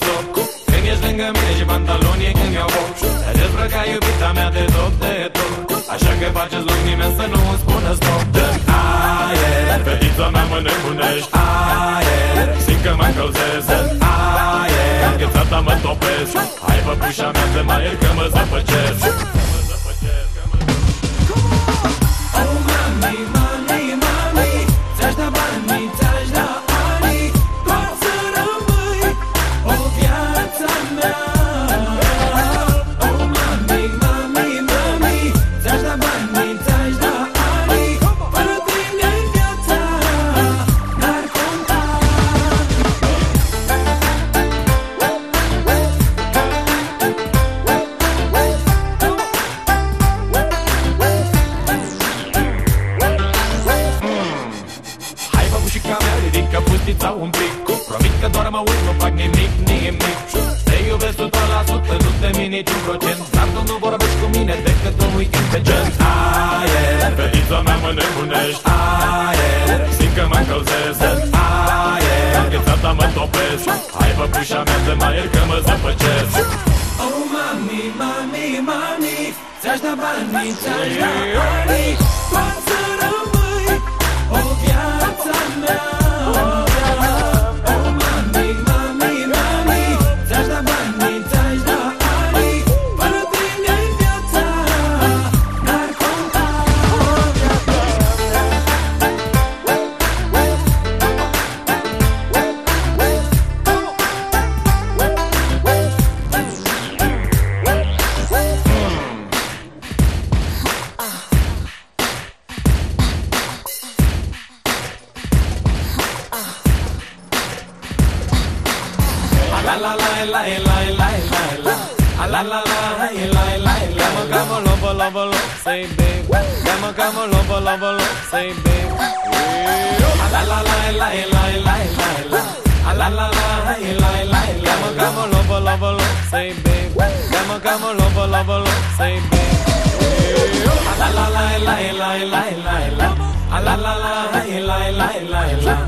stop Când ești lângă mine și pantalonii când iau foc. Te dezbrăca iubita mea de tot, de tot Așa că faceți loc nimeni să nu îmi spună stop. Dă aer, fetița mea mă nebunești. Aer, simt că mă încălzesc. Aer, înghețata mă topesc. Hai păpușa mea să mai ieri că mă zăpăcesc ridică fustița un pic Promit că doar mă uit, nu fac nimic, nimic. Te iubesc 100%, nu te mini niciun procent. Dar tu nu vorbești cu mine decât un weekend pe gen. Aer, fetița mea mă nebunești. Aer, simt că mă încălzesc. Aer, înghețata mă topesc. Hai băbușa mea să mai ieri că mă zăpăcesc. Oh, mami, mami, mami Ți-aș da bani, ți-aș da ani say babe Come on, come on, lobo, lobo, lobo, say babe La la la la la la la la La la la la la la Come on, come on, lobo, lobo, lobo, say babe Come come lobo, lobo, lobo, say babe La la la la la la la la La la la la la la la